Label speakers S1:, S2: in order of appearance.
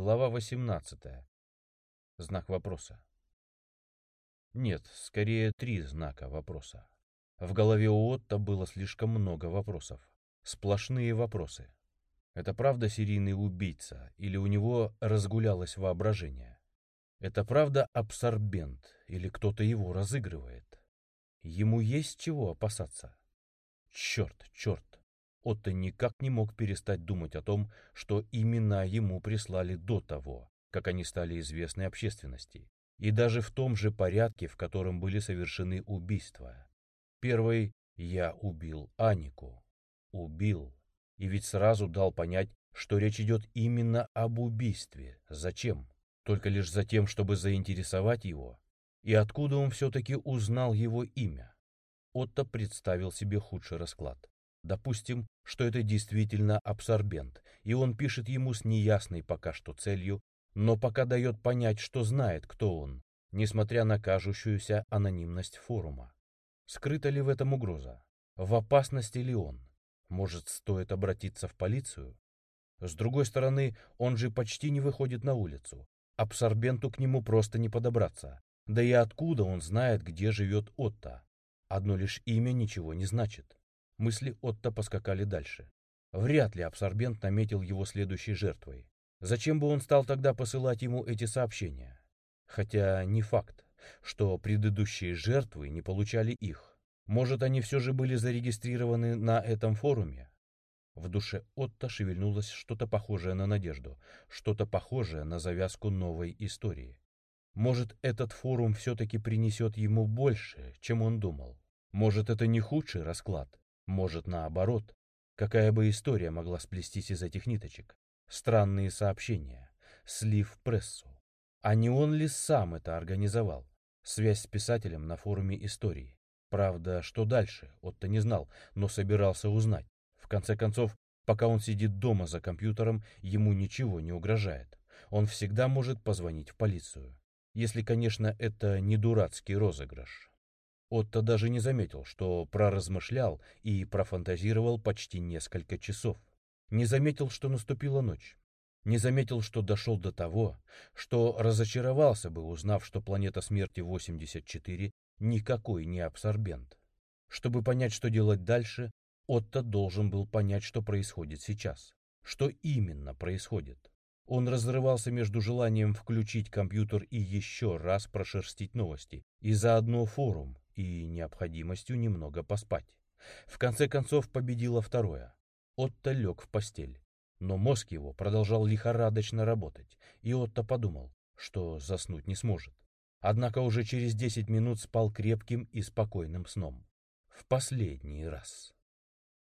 S1: Глава 18. Знак вопроса. Нет, скорее три знака вопроса. В голове у Отто было слишком много вопросов. Сплошные вопросы. Это правда серийный убийца или у него разгулялось воображение? Это правда абсорбент или кто-то его разыгрывает? Ему есть чего опасаться? Черт, черт. Отто никак не мог перестать думать о том, что имена ему прислали до того, как они стали известны общественности, и даже в том же порядке, в котором были совершены убийства. Первый «Я убил Анику». Убил. И ведь сразу дал понять, что речь идет именно об убийстве. Зачем? Только лишь за тем, чтобы заинтересовать его? И откуда он все-таки узнал его имя? Отто представил себе худший расклад. Допустим, что это действительно абсорбент, и он пишет ему с неясной пока что целью, но пока дает понять, что знает, кто он, несмотря на кажущуюся анонимность форума. Скрыта ли в этом угроза? В опасности ли он? Может, стоит обратиться в полицию? С другой стороны, он же почти не выходит на улицу. Абсорбенту к нему просто не подобраться. Да и откуда он знает, где живет Отто? Одно лишь имя ничего не значит. Мысли Отто поскакали дальше. Вряд ли абсорбент наметил его следующей жертвой. Зачем бы он стал тогда посылать ему эти сообщения? Хотя не факт, что предыдущие жертвы не получали их. Может, они все же были зарегистрированы на этом форуме? В душе Отто шевельнулось что-то похожее на надежду, что-то похожее на завязку новой истории. Может, этот форум все-таки принесет ему больше, чем он думал. Может, это не худший расклад, может, наоборот. Какая бы история могла сплестись из этих ниточек? Странные сообщения, слив прессу. А не он ли сам это организовал? Связь с писателем на форуме истории. Правда, что дальше, Отто не знал, но собирался узнать. В конце концов, пока он сидит дома за компьютером, ему ничего не угрожает. Он всегда может позвонить в полицию. Если, конечно, это не дурацкий розыгрыш. Отто даже не заметил, что проразмышлял и профантазировал почти несколько часов. Не заметил, что наступила ночь. Не заметил, что дошел до того, что разочаровался бы, узнав, что планета смерти 84 никакой не абсорбент. Чтобы понять, что делать дальше, Отто должен был понять, что происходит сейчас. Что именно происходит. Он разрывался между желанием включить компьютер и еще раз прошерстить новости, и заодно форум, и необходимостью немного поспать. В конце концов победило второе. Отто лег в постель. Но мозг его продолжал лихорадочно работать, и Отто подумал, что заснуть не сможет. Однако уже через десять минут спал крепким и спокойным сном. В последний раз.